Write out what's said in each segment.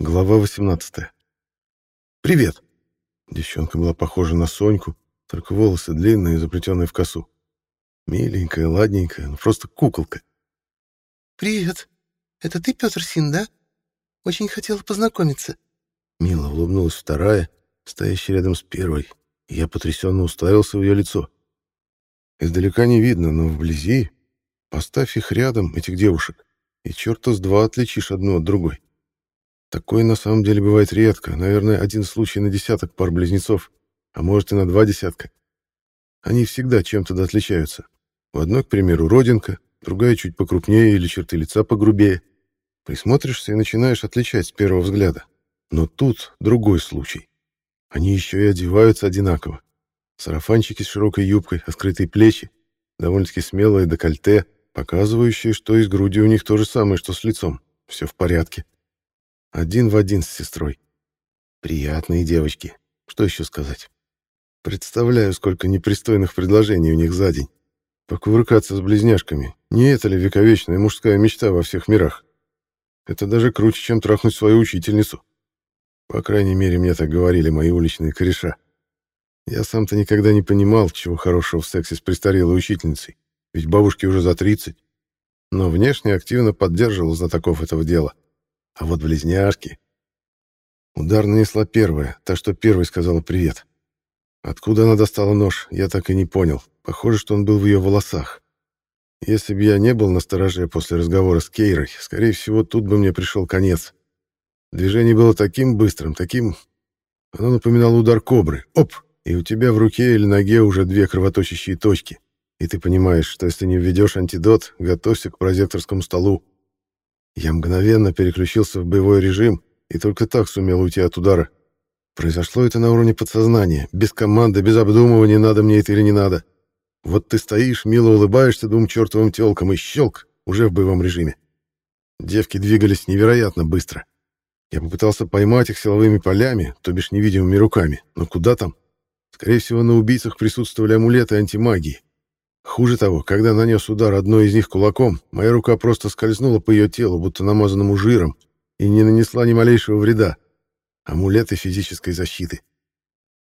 Глава 18. «Привет!» Девчонка была похожа на Соньку, только волосы длинные, заплетенные в косу. Миленькая, ладненькая, ну просто куколка. «Привет! Это ты, Петр Син, да? Очень хотела познакомиться». Мило улыбнулась вторая, стоящая рядом с первой, и я потрясенно уставился в ее лицо. Издалека не видно, но вблизи... Поставь их рядом, этих девушек, и черта с два отличишь одну от другой. Такое на самом деле бывает редко, наверное, один случай на десяток пар близнецов, а может и на два десятка. Они всегда чем-то да отличаются. У одной, к примеру, родинка, другая чуть покрупнее или черты лица погрубее. Присмотришься и начинаешь отличать с первого взгляда. Но тут другой случай. Они еще и одеваются одинаково. Сарафанчики с широкой юбкой, а скрытые плечи, довольно-таки смелое декольте, показывающее, что и с грудью у них то же самое, что с лицом. Все в порядке. Один в один с сестрой. Приятные девочки. Что еще сказать? Представляю, сколько непристойных предложений у них за день. Покувыркаться с близняшками. Не это ли вековечная мужская мечта во всех мирах? Это даже круче, чем трахнуть свою учительницу. По крайней мере, мне так говорили мои уличные кореша. Я сам-то никогда не понимал, чего хорошего в сексе с престарелой учительницей, ведь бабушке уже за 30. Но внешне активно поддерживал знатоков этого дела. А вот близняшки... Удар нанесла первая, та, что первой сказала «привет». Откуда она достала нож, я так и не понял. Похоже, что он был в ее волосах. Если бы я не был на стороже после разговора с Кейрой, скорее всего, тут бы мне пришел конец. Движение было таким быстрым, таким... Оно напоминало удар кобры. Оп! И у тебя в руке или ноге уже две кровоточащие точки. И ты понимаешь, что если не введешь антидот, готовься к прозекторскому столу. Я мгновенно переключился в боевой режим и только так сумел уйти от удара. Произошло это на уровне подсознания, без команды, без обдумывания, надо мне это или не надо. Вот ты стоишь, мило улыбаешься двум чертовым телкам и щелк, уже в боевом режиме. Девки двигались невероятно быстро. Я попытался поймать их силовыми полями, то бишь невидимыми руками, но куда там? Скорее всего, на убийцах присутствовали амулеты антимагии. Хуже того, когда нанес удар одной из них кулаком, моя рука просто скользнула по ее телу, будто намазанному жиром, и не нанесла ни малейшего вреда. Амулеты физической защиты.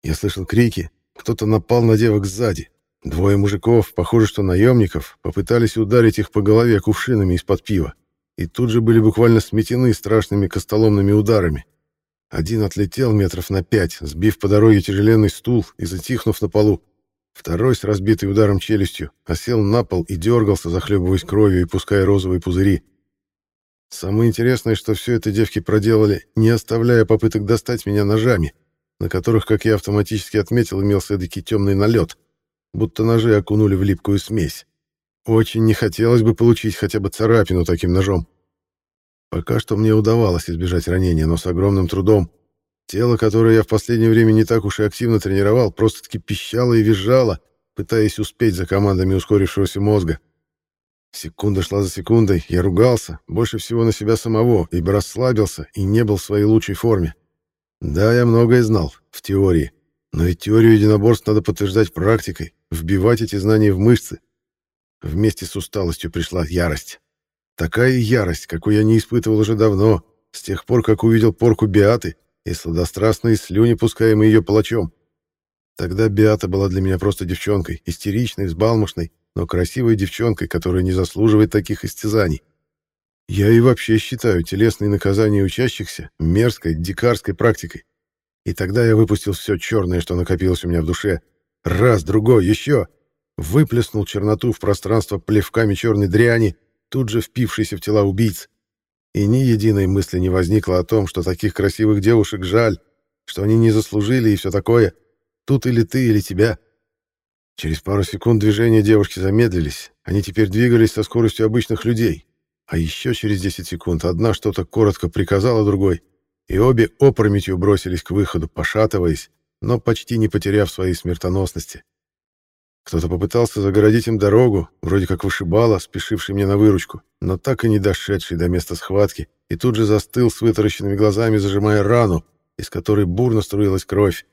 Я слышал крики, кто-то напал на девок сзади. Двое мужиков, похоже, что наемников, попытались ударить их по голове кувшинами из-под пива, и тут же были буквально сметены страшными костоломными ударами. Один отлетел метров на пять, сбив по дороге тяжеленный стул и затихнув на полу. Второй с разбитой ударом челюстью осел на пол и дергался, захлебываясь кровью и пуская розовые пузыри. Самое интересное, что все это девки проделали, не оставляя попыток достать меня ножами, на которых, как я автоматически отметил, имелся эдакий темный налет, будто ножи окунули в липкую смесь. Очень не хотелось бы получить хотя бы царапину таким ножом. Пока что мне удавалось избежать ранения, но с огромным трудом, Тело, которое я в последнее время не так уж и активно тренировал, просто-таки пищало и визжало, пытаясь успеть за командами ускорившегося мозга. Секунда шла за секундой, я ругался, больше всего на себя самого, ибо расслабился и не был в своей лучшей форме. Да, я многое знал, в теории, но и теорию единоборств надо подтверждать практикой, вбивать эти знания в мышцы. Вместе с усталостью пришла ярость. Такая ярость, какую я не испытывал уже давно, с тех пор, как увидел порку Биаты и сладострастные слюни, пускаемые ее палачом. Тогда Биата была для меня просто девчонкой, истеричной, взбалмошной, но красивой девчонкой, которая не заслуживает таких истязаний. Я и вообще считаю телесные наказания учащихся мерзкой, дикарской практикой. И тогда я выпустил все черное, что накопилось у меня в душе. Раз, другой, еще. Выплеснул черноту в пространство плевками черной дряни, тут же впившейся в тела убийц. И ни единой мысли не возникло о том, что таких красивых девушек жаль, что они не заслужили и все такое. Тут или ты, или тебя. Через пару секунд движения девушки замедлились. Они теперь двигались со скоростью обычных людей. А еще через 10 секунд одна что-то коротко приказала другой, и обе опрометью бросились к выходу, пошатываясь, но почти не потеряв своей смертоносности. Кто-то попытался загородить им дорогу, вроде как вышибала, спешивший мне на выручку, но так и не дошедший до места схватки, и тут же застыл с вытаращенными глазами, зажимая рану, из которой бурно струилась кровь.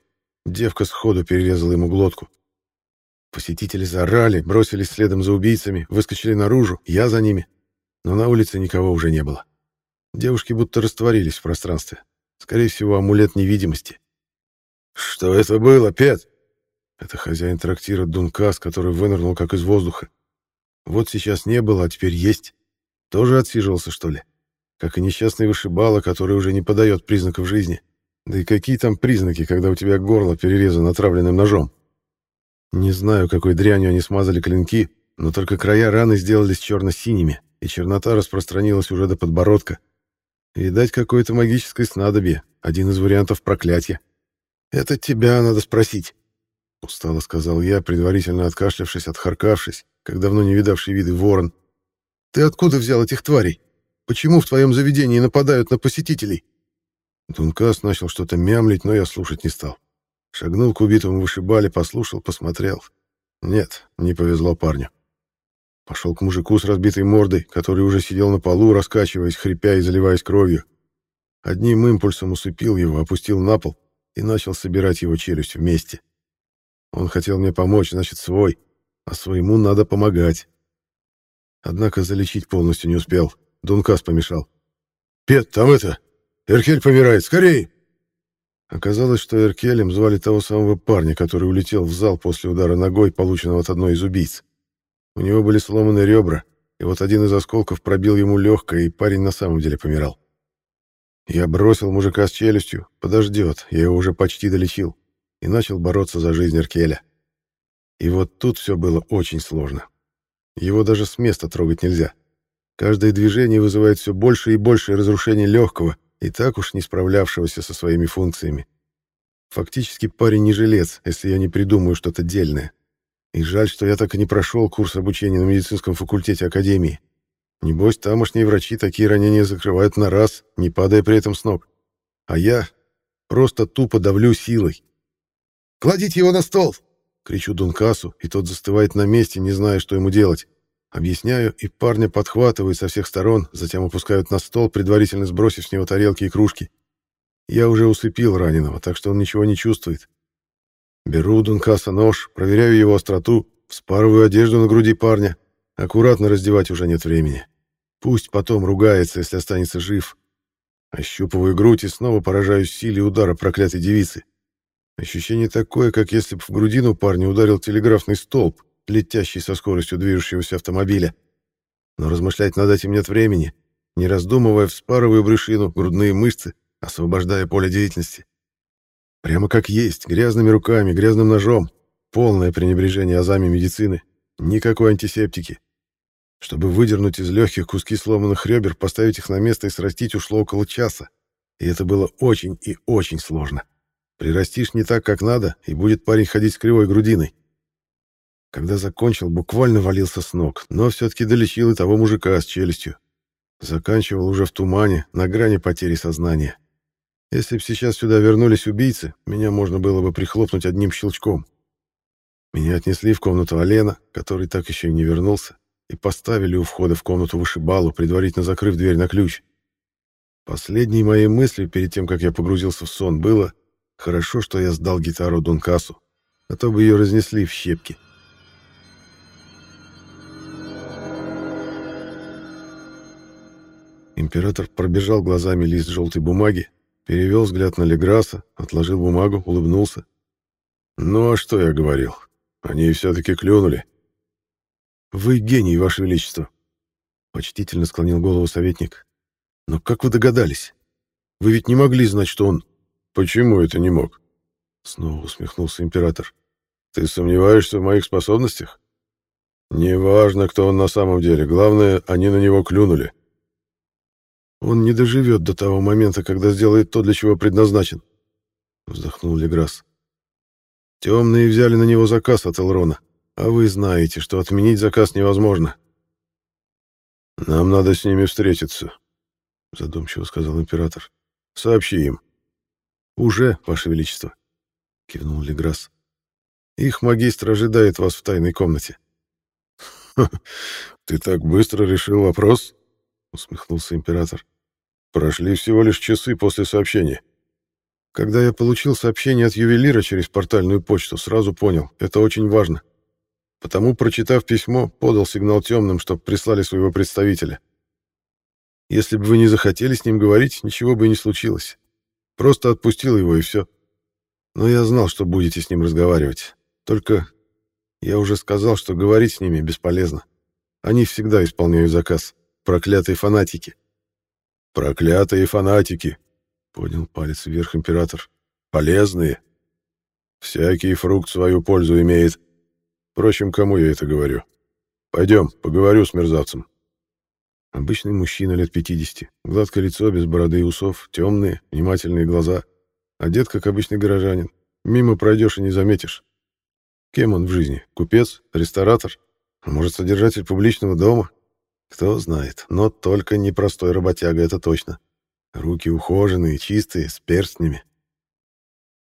Девка сходу перерезала ему глотку. Посетители заорали, бросились следом за убийцами, выскочили наружу, я за ними. Но на улице никого уже не было. Девушки будто растворились в пространстве. Скорее всего, амулет невидимости. «Что это было, Пет?» Это хозяин трактира Дункас, который вынырнул как из воздуха. Вот сейчас не было, а теперь есть. Тоже отсиживался, что ли? Как и несчастный вышибала, который уже не подает признаков жизни. Да и какие там признаки, когда у тебя горло перерезано отравленным ножом? Не знаю, какой дрянью они смазали клинки, но только края раны сделались черно-синими, и чернота распространилась уже до подбородка. Видать, какое-то магическое снадобье, один из вариантов проклятия. «Это тебя надо спросить», — устало сказал я, предварительно откашлявшись, отхаркавшись, как давно не видавший виды ворон. «Ты откуда взял этих тварей? Почему в твоем заведении нападают на посетителей?» Дункас начал что-то мямлить, но я слушать не стал. Шагнул к убитому вышибале, послушал, посмотрел. Нет, не повезло парню. Пошел к мужику с разбитой мордой, который уже сидел на полу, раскачиваясь, хрипя и заливаясь кровью. Одним импульсом усыпил его, опустил на пол и начал собирать его челюсть вместе. Он хотел мне помочь, значит, свой, а своему надо помогать. Однако залечить полностью не успел. Дункас помешал. «Пет, там это! Эркель помирает! Скорей!» Оказалось, что Эркелем звали того самого парня, который улетел в зал после удара ногой, полученного от одной из убийц. У него были сломаны ребра, и вот один из осколков пробил ему легкое, и парень на самом деле помирал. Я бросил мужика с челюстью, подождет, я его уже почти долечил, и начал бороться за жизнь Эркеля. И вот тут все было очень сложно. Его даже с места трогать нельзя. Каждое движение вызывает все больше и больше разрушений легкого, и так уж не справлявшегося со своими функциями. Фактически парень не жилец, если я не придумаю что-то дельное. И жаль, что я так и не прошел курс обучения на медицинском факультете Академии. Небось, тамошние врачи такие ранения закрывают на раз, не падая при этом с ног. А я просто тупо давлю силой. «Кладите его на стол!» — кричу Дункасу, и тот застывает на месте, не зная, что ему делать. Объясняю, и парня подхватывают со всех сторон, затем опускают на стол, предварительно сбросив с него тарелки и кружки. Я уже усыпил раненого, так что он ничего не чувствует. Беру у Дункаса нож, проверяю его остроту, вспарываю одежду на груди парня. Аккуратно раздевать уже нет времени. Пусть потом ругается, если останется жив. Ощупываю грудь и снова поражаюсь силе удара проклятой девицы. Ощущение такое, как если бы в грудину парня ударил телеграфный столб, летящий со скоростью движущегося автомобиля. Но размышлять над этим нет времени. Не раздумывая, вспарываю брюшину, грудные мышцы, освобождая поле деятельности. Прямо как есть, грязными руками, грязным ножом. Полное пренебрежение азами медицины. Никакой антисептики. Чтобы выдернуть из легких куски сломанных ребер, поставить их на место и срастить ушло около часа. И это было очень и очень сложно. Прирастишь не так, как надо, и будет парень ходить с кривой грудиной. Когда закончил, буквально валился с ног, но все-таки долечил и того мужика с челюстью. Заканчивал уже в тумане, на грани потери сознания. Если бы сейчас сюда вернулись убийцы, меня можно было бы прихлопнуть одним щелчком. Меня отнесли в комнату Алена, который так еще и не вернулся, и поставили у входа в комнату вышибалу, предварительно закрыв дверь на ключ. Последней моей мыслью перед тем, как я погрузился в сон, было «хорошо, что я сдал гитару Дункасу, а то бы ее разнесли в щепки». Император пробежал глазами лист желтой бумаги, Перевел взгляд на Леграса, отложил бумагу, улыбнулся. «Ну а что я говорил? Они все-таки клюнули». «Вы гений, Ваше Величество», — почтительно склонил голову советник. «Но как вы догадались? Вы ведь не могли знать, что он...» «Почему это не мог?» Снова усмехнулся император. «Ты сомневаешься в моих способностях? Неважно, кто он на самом деле. Главное, они на него клюнули. Он не доживет до того момента, когда сделает то, для чего предназначен. Вздохнул Леграс. Темные взяли на него заказ от Элрона, а вы знаете, что отменить заказ невозможно. Нам надо с ними встретиться, задумчиво сказал император. Сообщи им. Уже, ваше величество, кивнул Леграс. Их магистр ожидает вас в тайной комнате. Ты так быстро решил вопрос? усмехнулся император. Прошли всего лишь часы после сообщения. Когда я получил сообщение от ювелира через портальную почту, сразу понял, это очень важно. Потому, прочитав письмо, подал сигнал темным, чтобы прислали своего представителя. Если бы вы не захотели с ним говорить, ничего бы и не случилось. Просто отпустил его и все. Но я знал, что будете с ним разговаривать. Только я уже сказал, что говорить с ними бесполезно. Они всегда исполняют заказ. Проклятые фанатики. Проклятые фанатики, поднял палец вверх император. Полезные. Всякий фрукт свою пользу имеет. Впрочем, кому я это говорю? Пойдем, поговорю с мерзавцем. Обычный мужчина лет 50, гладкое лицо, без бороды и усов, темные, внимательные глаза, одет как обычный горожанин. Мимо пройдешь и не заметишь. Кем он в жизни? Купец? Ресторатор? А может, содержатель публичного дома? Кто знает, но только не простой работяга, это точно. Руки ухоженные, чистые, с перстнями.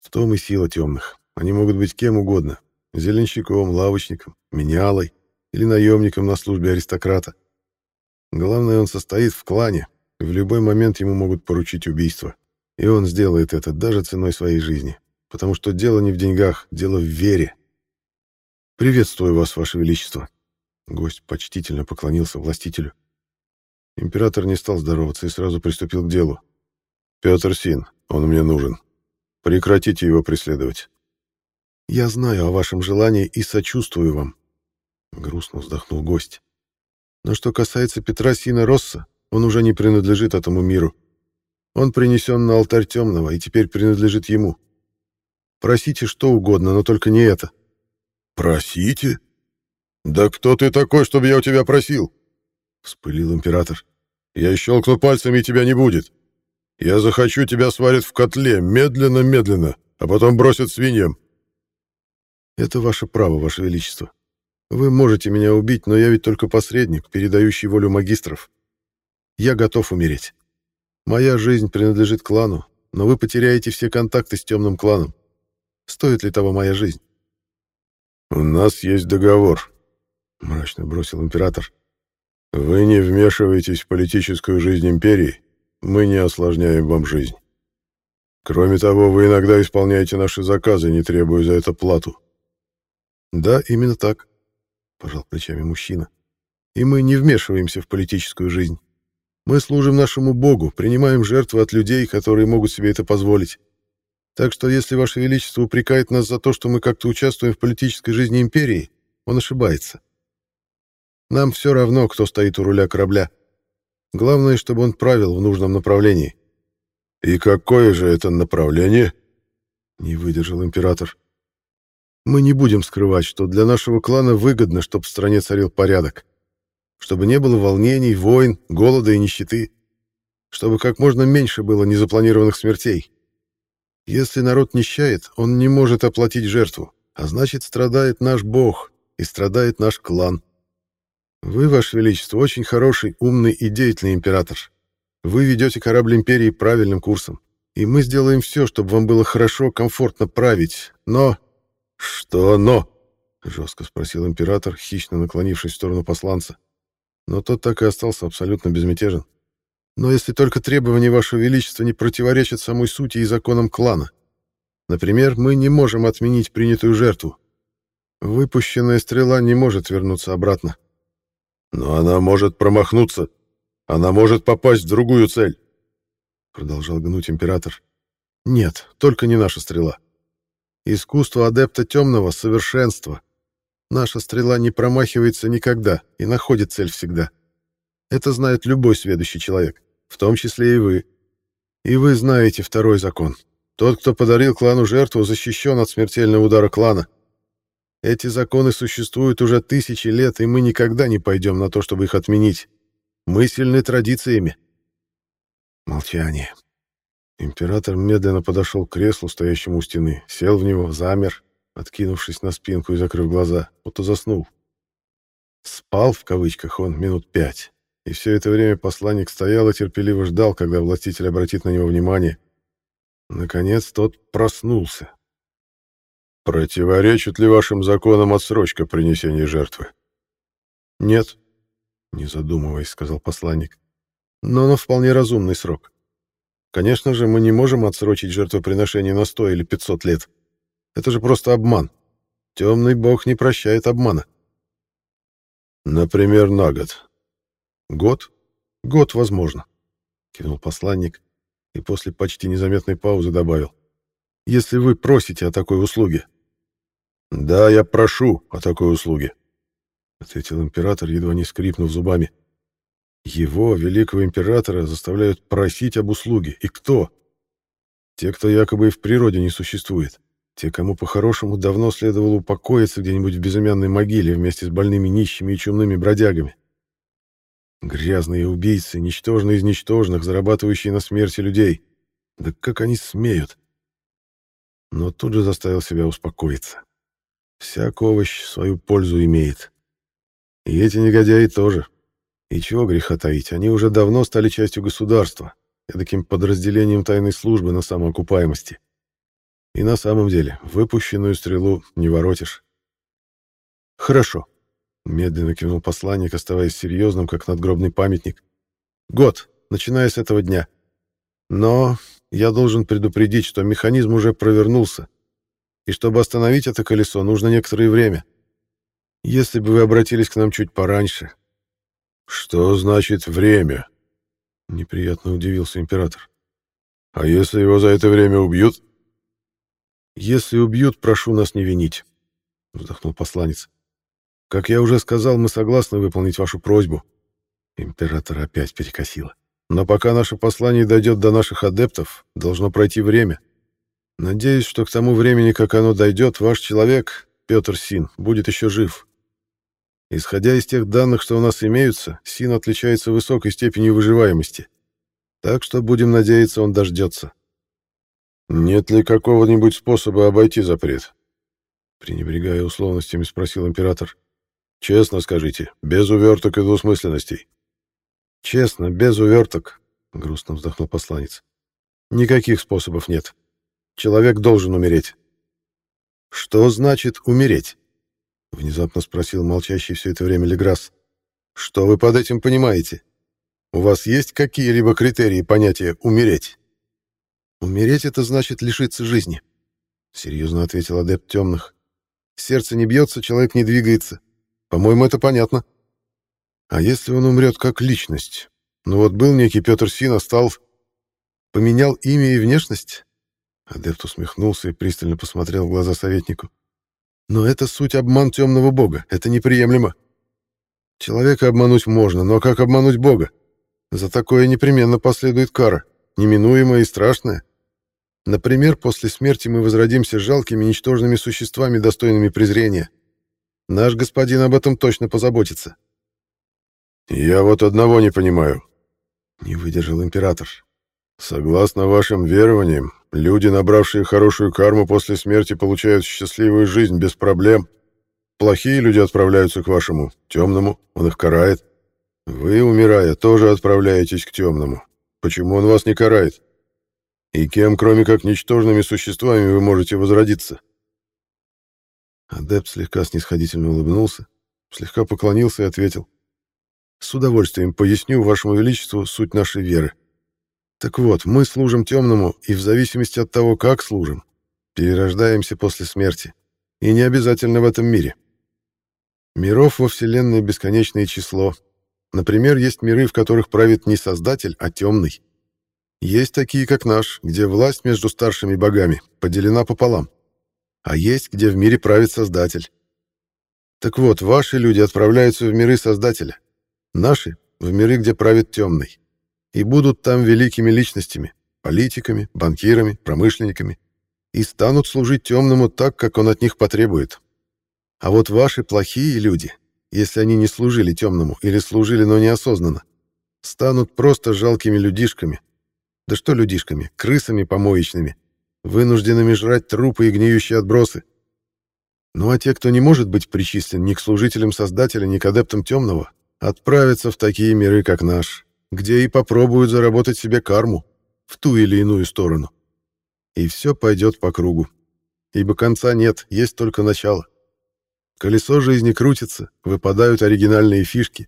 В том и сила темных. Они могут быть кем угодно. Зеленщиком, лавочником, менялой или наемником на службе аристократа. Главное, он состоит в клане, в любой момент ему могут поручить убийство. И он сделает это даже ценой своей жизни. Потому что дело не в деньгах, дело в вере. «Приветствую вас, ваше величество», Гость почтительно поклонился властителю. Император не стал здороваться и сразу приступил к делу. «Петр Син, он мне нужен. Прекратите его преследовать». «Я знаю о вашем желании и сочувствую вам», — грустно вздохнул гость. «Но что касается Петра Сина Росса, он уже не принадлежит этому миру. Он принесен на алтарь темного и теперь принадлежит ему. Просите что угодно, но только не это». «Просите?» «Да кто ты такой, чтобы я у тебя просил?» — вспылил император. «Я щелкну пальцами, и тебя не будет. Я захочу, тебя сварят в котле, медленно-медленно, а потом бросят свиньям». «Это ваше право, ваше величество. Вы можете меня убить, но я ведь только посредник, передающий волю магистров. Я готов умереть. Моя жизнь принадлежит клану, но вы потеряете все контакты с темным кланом. Стоит ли того моя жизнь?» «У нас есть договор», — мрачно бросил император. «Вы не вмешиваетесь в политическую жизнь империи, мы не осложняем вам жизнь. Кроме того, вы иногда исполняете наши заказы, не требуя за это плату». «Да, именно так», — пожал плечами мужчина. «И мы не вмешиваемся в политическую жизнь. Мы служим нашему Богу, принимаем жертвы от людей, которые могут себе это позволить. Так что если Ваше Величество упрекает нас за то, что мы как-то участвуем в политической жизни империи, он ошибается. Нам все равно, кто стоит у руля корабля. Главное, чтобы он правил в нужном направлении. И какое же это направление? Не выдержал император. Мы не будем скрывать, что для нашего клана выгодно, чтобы в стране царил порядок. Чтобы не было волнений, войн, голода и нищеты. Чтобы как можно меньше было незапланированных смертей. Если народ нищает, он не может оплатить жертву, а значит, страдает наш бог и страдает наш клан. Вы, Ваше Величество, очень хороший, умный и деятельный император. Вы ведете корабль империи правильным курсом. И мы сделаем все, чтобы вам было хорошо, комфортно править. Но... Что «но»? Жестко спросил император, хищно наклонившись в сторону посланца. Но тот так и остался абсолютно безмятежен. Но если только требования Вашего Величества не противоречат самой сути и законам клана. Например, мы не можем отменить принятую жертву. Выпущенная стрела не может вернуться обратно. Но она может промахнуться. Она может попасть в другую цель. Продолжал гнуть император. Нет, только не наша стрела. Искусство адепта темного — совершенство. Наша стрела не промахивается никогда и находит цель всегда. Это знает любой сведущий человек, в том числе и вы. И вы знаете второй закон. Тот, кто подарил клану жертву, защищен от смертельного удара клана. Эти законы существуют уже тысячи лет, и мы никогда не пойдем на то, чтобы их отменить. Мы сильны традициями. Молчание. Император медленно подошел к креслу, стоящему у стены, сел в него, замер, откинувшись на спинку и закрыв глаза, будто заснул. «Спал» в кавычках он минут пять, и все это время посланник стоял и терпеливо ждал, когда властитель обратит на него внимание. Наконец тот проснулся, Противоречит ли вашим законам отсрочка принесения жертвы? Нет, не задумываясь, сказал посланник. Но на вполне разумный срок. Конечно же, мы не можем отсрочить жертвоприношение на сто или пятьсот лет. Это же просто обман. Темный бог не прощает обмана. Например, на год. Год? Год, возможно, кивнул посланник. и после почти незаметной паузы добавил. «Если вы просите о такой услуге». «Да, я прошу о такой услуге», — ответил император, едва не скрипнув зубами. «Его, великого императора, заставляют просить об услуге. И кто?» «Те, кто якобы и в природе не существует. Те, кому по-хорошему давно следовало упокоиться где-нибудь в безымянной могиле вместе с больными нищими и чумными бродягами. Грязные убийцы, ничтожные из ничтожных, зарабатывающие на смерти людей. Да как они смеют? Но тут же заставил себя успокоиться. Всяк овощ свою пользу имеет. И эти негодяи тоже. И чего греха таить, они уже давно стали частью государства, таким подразделением тайной службы на самоокупаемости. И на самом деле, выпущенную стрелу не воротишь. Хорошо. Медленно кивнул посланник, оставаясь серьезным, как надгробный памятник. Год, начиная с этого дня. Но я должен предупредить, что механизм уже провернулся. И чтобы остановить это колесо, нужно некоторое время. Если бы вы обратились к нам чуть пораньше. Что значит время? Неприятно удивился император. А если его за это время убьют? «Если убьют, прошу нас не винить», — вздохнул посланец. «Как я уже сказал, мы согласны выполнить вашу просьбу». Император опять перекосило. «Но пока наше послание дойдет до наших адептов, должно пройти время. Надеюсь, что к тому времени, как оно дойдет, ваш человек, Петр Син, будет еще жив. Исходя из тех данных, что у нас имеются, Син отличается высокой степенью выживаемости. Так что будем надеяться, он дождется». «Нет ли какого-нибудь способа обойти запрет?» Пренебрегая условностями, спросил император. «Честно скажите, без уверток и двусмысленностей». «Честно, без уверток», — грустно вздохнул посланец. «Никаких способов нет. Человек должен умереть». «Что значит умереть?» — внезапно спросил молчащий все это время Леграсс. «Что вы под этим понимаете? У вас есть какие-либо критерии понятия «умереть»?» «Умереть — это значит лишиться жизни», — серьезно ответил адепт темных. «Сердце не бьется, человек не двигается. По-моему, это понятно. А если он умрет как личность? Ну вот был некий Петр Син, а стал... Поменял имя и внешность?» Адепт усмехнулся и пристально посмотрел в глаза советнику. «Но это суть обман темного бога. Это неприемлемо. Человека обмануть можно, но как обмануть бога? За такое непременно последует кара неминуемое и страшное. Например, после смерти мы возродимся жалкими, ничтожными существами, достойными презрения. Наш господин об этом точно позаботится. «Я вот одного не понимаю», — не выдержал император. «Согласно вашим верованиям, люди, набравшие хорошую карму после смерти, получают счастливую жизнь без проблем. Плохие люди отправляются к вашему, темному, он их карает. Вы, умирая, тоже отправляетесь к темному, Почему он вас не карает? И кем, кроме как ничтожными существами, вы можете возродиться?» Адепт слегка снисходительно улыбнулся, слегка поклонился и ответил. «С удовольствием поясню вашему величеству суть нашей веры. Так вот, мы служим темному, и в зависимости от того, как служим, перерождаемся после смерти. И не обязательно в этом мире. Миров во Вселенной бесконечное число, Например, есть миры, в которых правит не Создатель, а Темный. Есть такие, как наш, где власть между старшими богами поделена пополам. А есть, где в мире правит Создатель. Так вот, ваши люди отправляются в миры Создателя. Наши — в миры, где правит Темный. И будут там великими личностями, политиками, банкирами, промышленниками. И станут служить Темному так, как он от них потребует. А вот ваши плохие люди — если они не служили темному или служили, но неосознанно, станут просто жалкими людишками. Да что людишками, крысами помоечными, вынужденными жрать трупы и гниющие отбросы. Ну а те, кто не может быть причислен ни к служителям Создателя, ни к адептам темного, отправятся в такие миры, как наш, где и попробуют заработать себе карму в ту или иную сторону. И все пойдет по кругу. Ибо конца нет, есть только начало. Колесо жизни крутится, выпадают оригинальные фишки.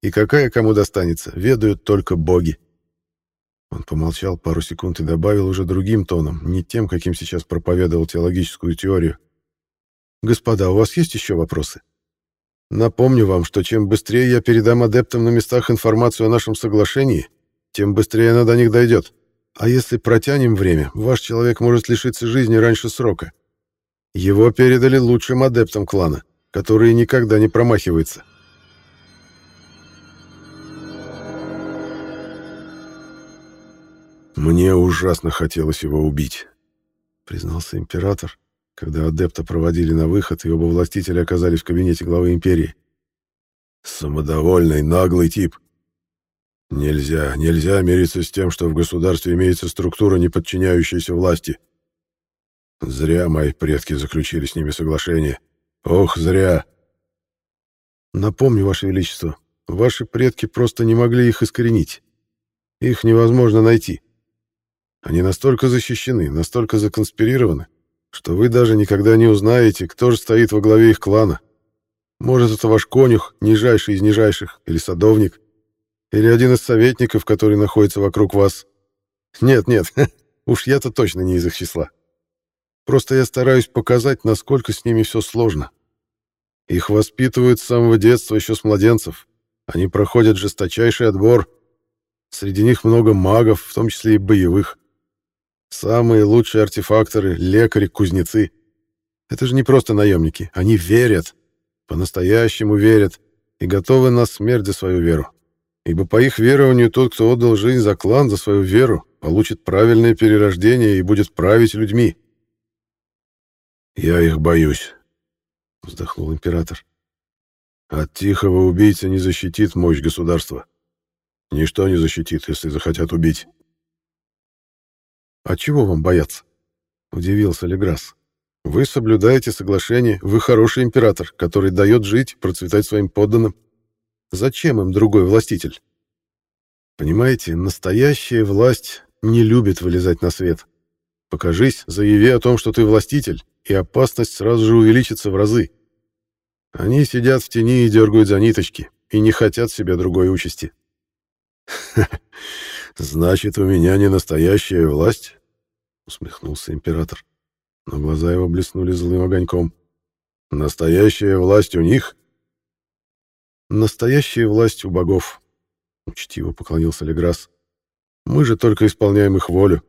И какая кому достанется, ведают только боги. Он помолчал пару секунд и добавил уже другим тоном, не тем, каким сейчас проповедовал теологическую теорию. «Господа, у вас есть еще вопросы? Напомню вам, что чем быстрее я передам адептам на местах информацию о нашем соглашении, тем быстрее она до них дойдет. А если протянем время, ваш человек может лишиться жизни раньше срока. Его передали лучшим адептам клана, которые никогда не промахиваются. «Мне ужасно хотелось его убить», — признался император, когда адепта проводили на выход, и оба властителя оказались в кабинете главы империи. «Самодовольный, наглый тип. Нельзя, нельзя мириться с тем, что в государстве имеется структура, не подчиняющаяся власти. Зря мои предки заключили с ними соглашение. Ох, зря!» «Напомню, Ваше Величество, ваши предки просто не могли их искоренить. Их невозможно найти». Они настолько защищены, настолько законспирированы, что вы даже никогда не узнаете, кто же стоит во главе их клана. Может, это ваш конюх, нижайший из нижайших, или садовник, или один из советников, который находится вокруг вас. Нет, нет, уж я-то точно не из их числа. Просто я стараюсь показать, насколько с ними все сложно. Их воспитывают с самого детства, еще с младенцев. Они проходят жесточайший отбор. Среди них много магов, в том числе и боевых. Самые лучшие артефакторы, лекари, кузнецы. Это же не просто наемники. Они верят. По-настоящему верят. И готовы на смерть за свою веру. Ибо по их верованию тот, кто отдал жизнь за клан, за свою веру, получит правильное перерождение и будет править людьми. «Я их боюсь», — вздохнул император. «От тихого убийцы не защитит мощь государства. Ничто не защитит, если захотят убить». «А чего вам бояться?» — удивился Леграсс. «Вы соблюдаете соглашение, вы хороший император, который дает жить, процветать своим подданным. Зачем им другой властитель?» «Понимаете, настоящая власть не любит вылезать на свет. Покажись, заяви о том, что ты властитель, и опасность сразу же увеличится в разы. Они сидят в тени и дергают за ниточки, и не хотят себе другой участи». «Значит, у меня не настоящая власть?» — усмехнулся император. Но глаза его блеснули злым огоньком. «Настоящая власть у них?» «Настоящая власть у богов», — учтиво поклонился Леграс. «Мы же только исполняем их волю».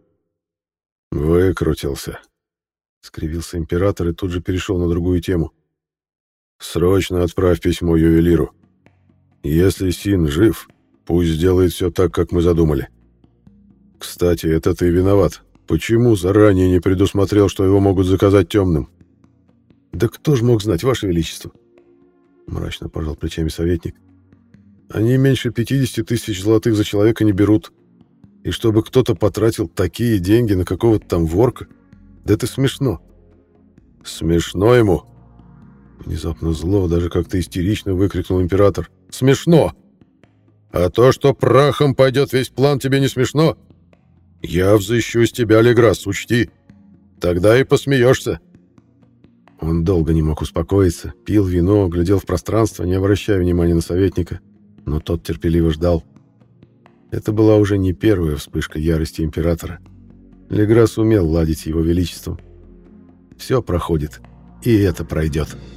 «Выкрутился», — скривился император и тут же перешел на другую тему. «Срочно отправь письмо ювелиру. Если Син жив, пусть сделает все так, как мы задумали. Кстати, это ты виноват. Почему заранее не предусмотрел, что его могут заказать темным? Да кто ж мог знать, Ваше Величество? Мрачно пожал плечами советник. Они меньше 50 тысяч золотых за человека не берут. И чтобы кто-то потратил такие деньги на какого-то там ворка, да это смешно. Смешно ему? Внезапно зло, даже как-то истерично выкрикнул император. Смешно! А то, что прахом пойдет весь план, тебе не смешно? — я взыщу с тебя, Леграс, учти. Тогда и посмеешься. Он долго не мог успокоиться, пил вино, глядел в пространство, не обращая внимания на советника, но тот терпеливо ждал. Это была уже не первая вспышка ярости императора. Леграс умел ладить его величеством. Все проходит, и это пройдет. —